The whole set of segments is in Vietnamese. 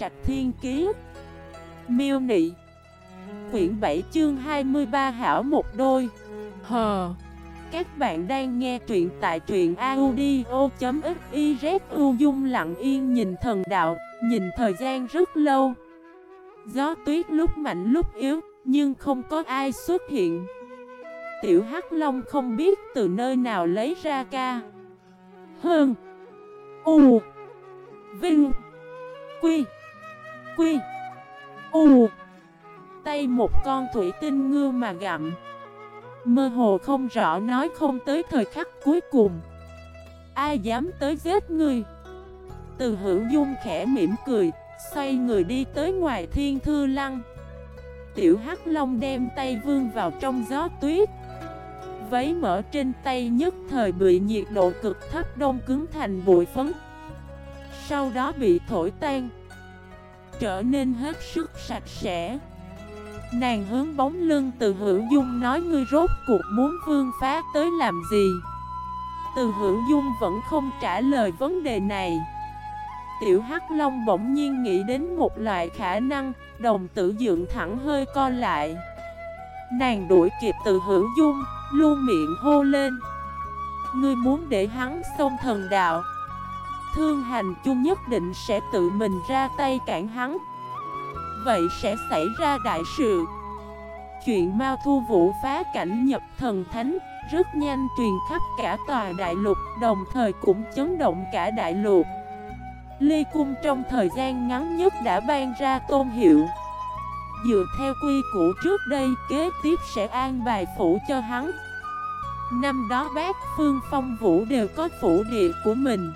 Trạch Thiên Kiế Miêu Nị. Quyển 7 chương 23 Hảo một đôi. Hờ. Các bạn đang nghe truyện tại truyện audio.xyz U dung lặng yên nhìn thần đạo, Nhìn thời gian rất lâu. Gió tuyết lúc mạnh lúc yếu, Nhưng không có ai xuất hiện. Tiểu Hắc Long không biết từ nơi nào lấy ra ca. Hơn. U. Vinh. Quy. Quy. U. Tay một con thủy tinh ngư mà gặm. Mơ hồ không rõ nói không tới thời khắc cuối cùng. Ai dám tới giết ngươi? Từ hữu dung khẽ mỉm cười, Xoay người đi tới ngoài thiên thư lăng. Tiểu hắc long đem tay vương vào trong gió tuyết. Váy mở trên tay nhất thời bị nhiệt độ cực thấp đông cứng thành bụi phấn. Sau đó bị thổi tan. Trở nên hết sức sạch sẽ. Nàng hướng bóng lưng từ hữu dung nói ngươi rốt cuộc muốn vương phá tới làm gì. Từ hữu dung vẫn không trả lời vấn đề này. Tiểu Hắc Long bỗng nhiên nghĩ đến một loại khả năng, Đồng tử dựng thẳng hơi co lại. Nàng đuổi kịp từ hữu dung, Luôn miệng hô lên. Ngươi muốn để hắn xông thần đạo Thương hành chung nhất định sẽ tự mình ra tay cản hắn. Vậy sẽ xảy ra đại sự. Chuyện Mao Thu Vũ phá cảnh nhập thần thánh Rất nhanh truyền khắp cả tòa đại lục, Đồng thời cũng chấn động cả đại lục. Ly Cung trong thời gian ngắn nhất đã ban ra tôn hiệu. Dựa theo quy củ trước đây, kế tiếp sẽ an bài phủ cho hắn. Năm đó bác Phương Phong Vũ đều có phủ địa của mình.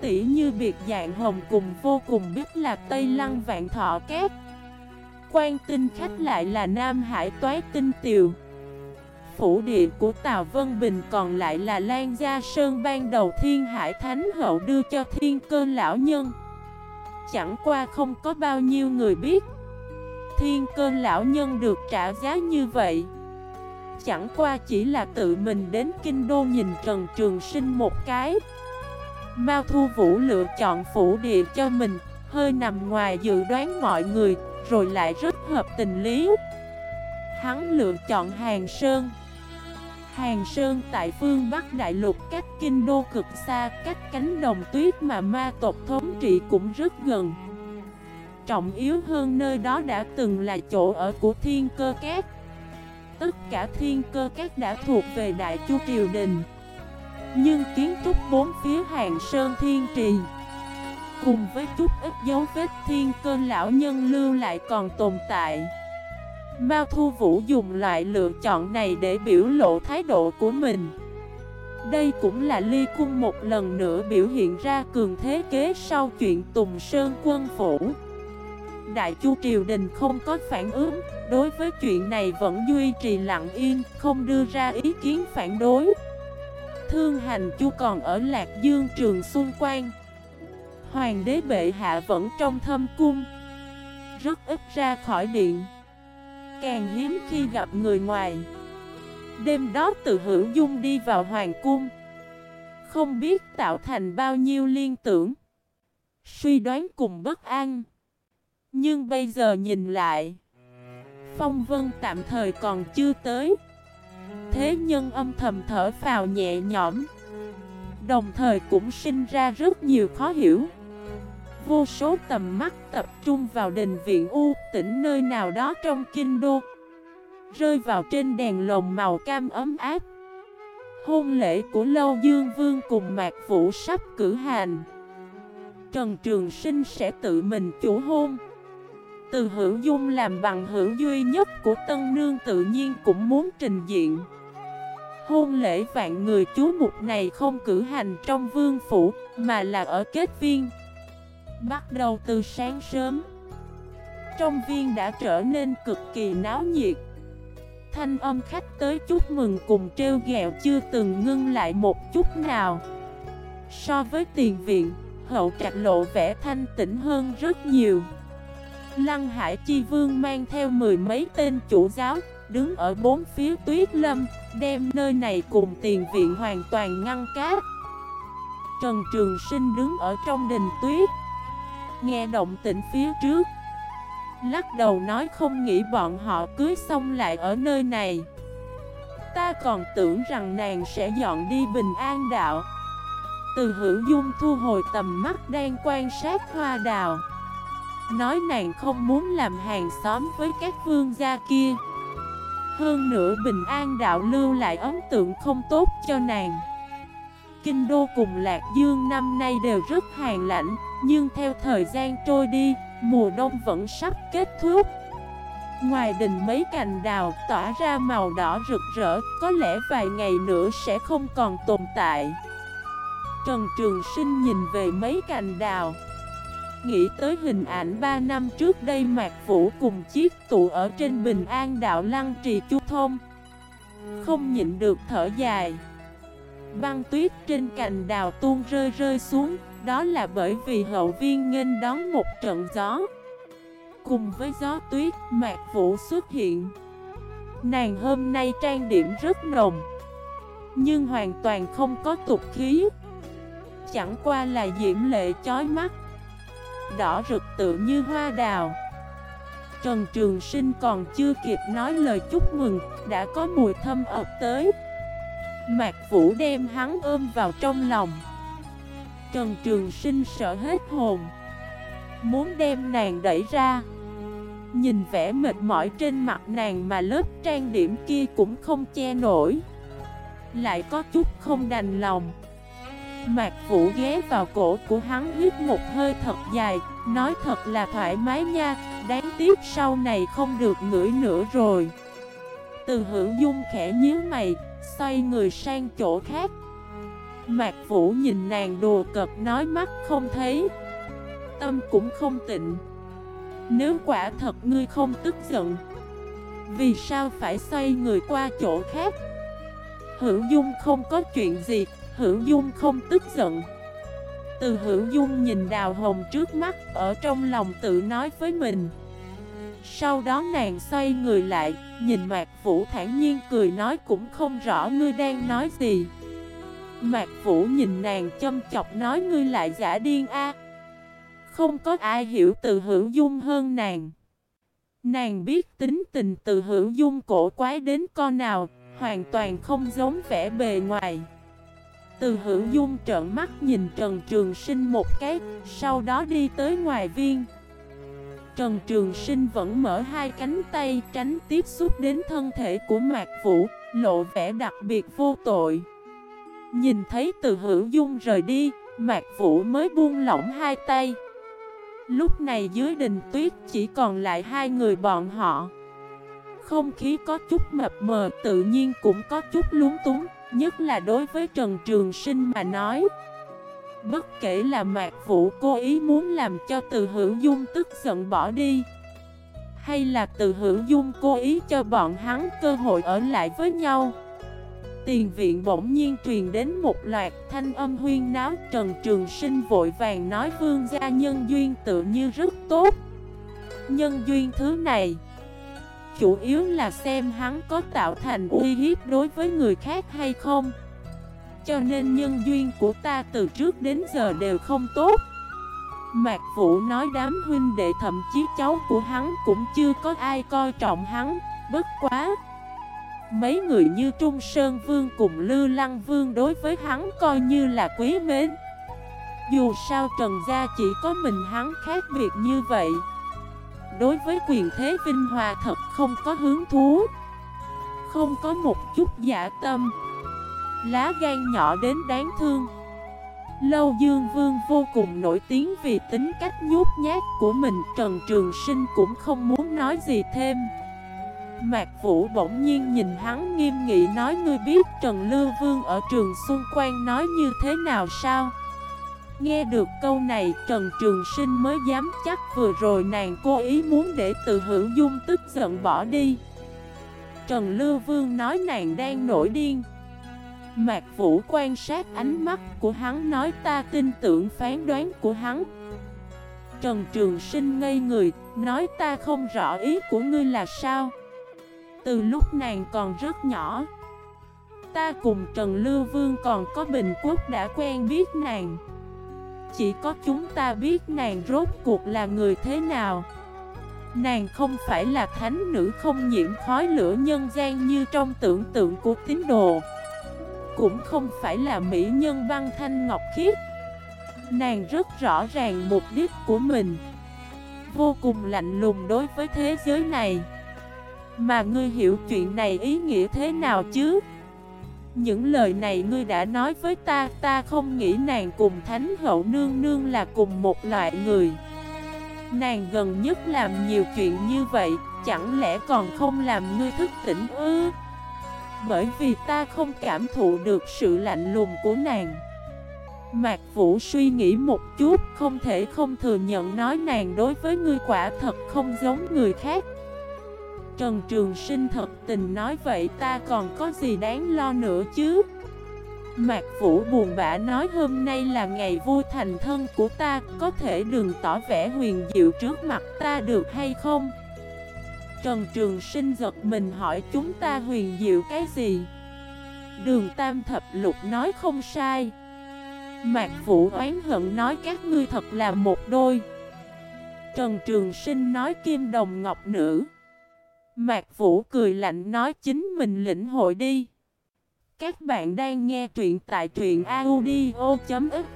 Tỷ như biệt dạng hồng cùng vô cùng biết là Tây Lăng Vạn Thọ kép. Quan tinh khách lại là Nam Hải Toái Tinh Tiều. Phủ địa của Tào Vân Bình còn lại là Lan Gia Sơn ban đầu Thiên Hải Thánh Hậu đưa cho Thiên Cơ Lão Nhân. Chẳng qua không có bao nhiêu người biết, Thiên Cơ Lão Nhân được trả giá như vậy. Chẳng qua chỉ là tự mình đến Kinh Đô nhìn Trần Trường Sinh một cái. Mao Thu Vũ lựa chọn phủ địa cho mình Hơi nằm ngoài dự đoán mọi người Rồi lại rất hợp tình lý Hắn lựa chọn Hàng Sơn Hàng Sơn tại phương Bắc Đại Lục cách kinh đô cực xa, cách cánh đồng tuyết mà ma tộc thống trị cũng rất gần. Trọng yếu hơn nơi đó đã từng là chỗ ở của thiên cơ cát. Tất cả thiên cơ cát đã thuộc về Đại Chu Triều Đình. Nhưng kiến trúc bốn phía Hàng Sơn Thiên Trì Cùng với chút ít dấu vết thiên cơ lão nhân lưu lại còn tồn tại. Mao Thu Vũ dùng loại lựa chọn này để biểu lộ thái độ của mình. Đây cũng là ly cung một lần nữa biểu hiện ra cường thế kế sau chuyện Tùng Sơn quân phủ. Đại Chu Triều Đình không có phản ứng, Đối với chuyện này vẫn duy trì lặng yên, Không đưa ra ý kiến phản đối. Thương hành chu còn ở Lạc Dương Trường Xuân quanh Hoàng đế bệ hạ vẫn trong thâm cung. Rất ít ra khỏi điện. Càng hiếm khi gặp người ngoài. Đêm đó từ hữu dung đi vào hoàng cung. Không biết tạo thành bao nhiêu liên tưởng. Suy đoán cùng bất an. Nhưng bây giờ nhìn lại, Phong vân tạm thời còn chưa tới. Thế nhân âm thầm thở phào nhẹ nhõm. Đồng thời cũng sinh ra rất nhiều khó hiểu. Vô số tầm mắt tập trung vào đình viện U tỉnh nơi nào đó trong kinh đô. Rơi vào trên đèn lồng màu cam ấm áp. Hôn lễ của Lâu Dương Vương cùng Mạc Vũ sắp cử hành. Trần Trường Sinh sẽ tự mình chủ hôn. Từ hữu dung làm bằng hữu duy nhất của Tân Nương tự nhiên cũng muốn trình diện Hôn lễ vạn người chú mục này không cử hành trong vương phủ Mà là ở kết viên. Bắt đầu từ sáng sớm Trong viên đã trở nên cực kỳ náo nhiệt. Thanh âm khách tới chúc mừng cùng treo gẹo chưa từng ngưng lại một chút nào. So với tiền viện, hậu trạch lộ vẻ thanh tĩnh hơn rất nhiều. Lăng Hải Chi Vương mang theo mười mấy tên chủ giáo Đứng ở bốn phía tuyết lâm. Đem nơi này cùng tiền viện hoàn toàn ngăn cát. Trần Trường Sinh đứng ở trong đình tuyết, nghe động tĩnh phía trước. Lắc đầu nói không nghĩ bọn họ cưới xong lại ở nơi này. Ta còn tưởng rằng nàng sẽ dọn đi bình an đạo. Từ hữu dung thu hồi tầm mắt đang quan sát hoa đào. Nói nàng không muốn làm hàng xóm với các vương gia kia. Hơn nữa bình an đạo lưu lại ấn tượng không tốt cho nàng. Kinh đô cùng Lạc Dương năm nay đều rất hàng lạnh Nhưng theo thời gian trôi đi, mùa đông vẫn sắp kết thúc. Ngoài đình mấy cành đào tỏa ra màu đỏ rực rỡ Có lẽ vài ngày nữa sẽ không còn tồn tại. Trần Trường Sinh nhìn về mấy cành đào. Nghĩ tới hình ảnh 3 năm trước đây Mạc Vũ cùng chiếc tụ ở trên Bình An Đạo Lăng Trì Chu Thông. Không nhịn được thở dài. Băng tuyết trên cành đào tuôn rơi rơi xuống Đó là bởi vì hậu viên nghênh đón một trận gió. Cùng với gió tuyết, Mạc Vũ xuất hiện. Nàng hôm nay trang điểm rất nồng Nhưng hoàn toàn không có tục khí. Chẳng qua là diễm lệ chói mắt. Đỏ rực tự như hoa đào. Trần Trường Sinh còn chưa kịp nói lời chúc mừng, Đã có mùi thâm ập tới. Mạc Vũ đem hắn ôm vào trong lòng. Trần Trường Sinh sợ hết hồn, Muốn đem nàng đẩy ra. Nhìn vẻ mệt mỏi trên mặt nàng mà lớp trang điểm kia cũng không che nổi. Lại có chút không đành lòng. Mạc Vũ ghé vào cổ của hắn hít một hơi thật dài, Nói thật là thoải mái nha, Đáng tiếc sau này không được ngửi nữa rồi. Từ hữu dung khẽ nhíu mày, Xoay người sang chỗ khác. Mạc Vũ nhìn nàng đùa cợt nói mắt không thấy, Tâm cũng không tịnh. Nếu quả thật ngươi không tức giận, Vì sao phải xoay người qua chỗ khác? Hữu Dung không có chuyện gì Hữu Dung không tức giận. Từ Hữu Dung nhìn đào hồng trước mắt, Ở trong lòng tự nói với mình. Sau đó nàng xoay người lại, Nhìn Mạc Vũ thản nhiên cười nói cũng không rõ ngươi đang nói gì. Mạc Vũ nhìn nàng châm chọc nói ngươi lại giả điên a. Không có ai hiểu từ hữu dung hơn nàng. Nàng biết tính tình từ hữu dung cổ quái đến con nào, Hoàn toàn không giống vẻ bề ngoài. Từ hữu dung trợn mắt nhìn Trần Trường Sinh một cái Sau đó đi tới ngoài viên Trần Trường Sinh vẫn mở hai cánh tay tránh tiếp xúc đến thân thể của Mạc Vũ, lộ vẻ đặc biệt vô tội. Nhìn thấy từ hữu dung rời đi, Mạc Vũ mới buông lỏng hai tay. Lúc này dưới đình tuyết chỉ còn lại hai người bọn họ. Không khí có chút mập mờ tự nhiên cũng có chút lúng túng, nhất là đối với Trần Trường Sinh mà nói. Bất kể là Mạc Vũ cố ý muốn làm cho từ hữu dung tức giận bỏ đi, Hay là từ hữu dung cố ý cho bọn hắn cơ hội ở lại với nhau, Tiền viện bỗng nhiên truyền đến một loạt thanh âm huyên náo Trần Trường Sinh vội vàng nói, vương gia nhân duyên tự như rất tốt Nhân duyên thứ này Chủ yếu là xem hắn có tạo thành uy hiếp đối với người khác hay không. Cho nên nhân duyên của ta từ trước đến giờ đều không tốt. Mạc Vũ nói đám huynh đệ thậm chí cháu của hắn cũng chưa có ai coi trọng hắn, Bất quá. Mấy người như Trung Sơn Vương cùng Lư Lăng Vương đối với hắn coi như là quý mến. Dù sao Trần Gia chỉ có mình hắn khác biệt như vậy. Đối với quyền thế vinh hòa thật không có hứng thú, Không có một chút giả tâm. Lá gan nhỏ đến đáng thương. Lâu Dương Vương vô cùng nổi tiếng vì tính cách nhút nhát của mình, Trần Trường Sinh cũng không muốn nói gì thêm. Mạc Vũ bỗng nhiên nhìn hắn nghiêm nghị nói, Ngươi biết Trần Lưu Vương ở trường xung quanh nói như thế nào sao? Nghe được câu này Trần Trường Sinh mới dám chắc vừa rồi nàng cố ý muốn để từ hữu dung tức giận bỏ đi. Trần Lưu Vương nói nàng đang nổi điên. Mạc Vũ quan sát ánh mắt của hắn nói ta tin tưởng phán đoán của hắn. Trần Trường Sinh ngây người, nói ta không rõ ý của ngươi là sao. Từ lúc nàng còn rất nhỏ Ta cùng Trần Lưu Vương còn có Bình Quốc đã quen biết nàng chỉ có chúng ta biết nàng rốt cuộc là người thế nào. Nàng không phải là thánh nữ không nhiễm khói lửa nhân gian như trong tưởng tượng của tín đồ. Cũng không phải là mỹ nhân văn thanh ngọc khiết. Nàng rất rõ ràng mục đích của mình. Vô cùng lạnh lùng đối với thế giới này. Mà ngươi hiểu chuyện này ý nghĩa thế nào chứ? Những lời này ngươi đã nói với ta Ta không nghĩ nàng cùng Thánh Hậu Nương Nương là cùng một loại người. Nàng gần nhất làm nhiều chuyện như vậy, Chẳng lẽ còn không làm ngươi thức tỉnh ư? Bởi vì ta không cảm thụ được sự lạnh lùng của nàng. Mạc Vũ suy nghĩ một chút, Không thể không thừa nhận nói nàng đối với ngươi quả thật không giống người khác. Trần Trường Sinh thật tình nói vậy ta còn có gì đáng lo nữa chứ? Mạc Vũ buồn bã nói hôm nay là ngày vui thành thân của ta, Có thể đừng tỏ vẻ huyền diệu trước mặt ta được hay không? Trần Trường Sinh giật mình hỏi chúng ta huyền diệu cái gì? Đường Tam Thập Lục nói không sai. Mạc Vũ oán hận nói các ngươi thật là một đôi. Trần Trường Sinh nói kim đồng ngọc nữ. Mạc Vũ cười lạnh nói chính mình lĩnh hội đi. Các bạn đang nghe truyện tại truyện audio.fif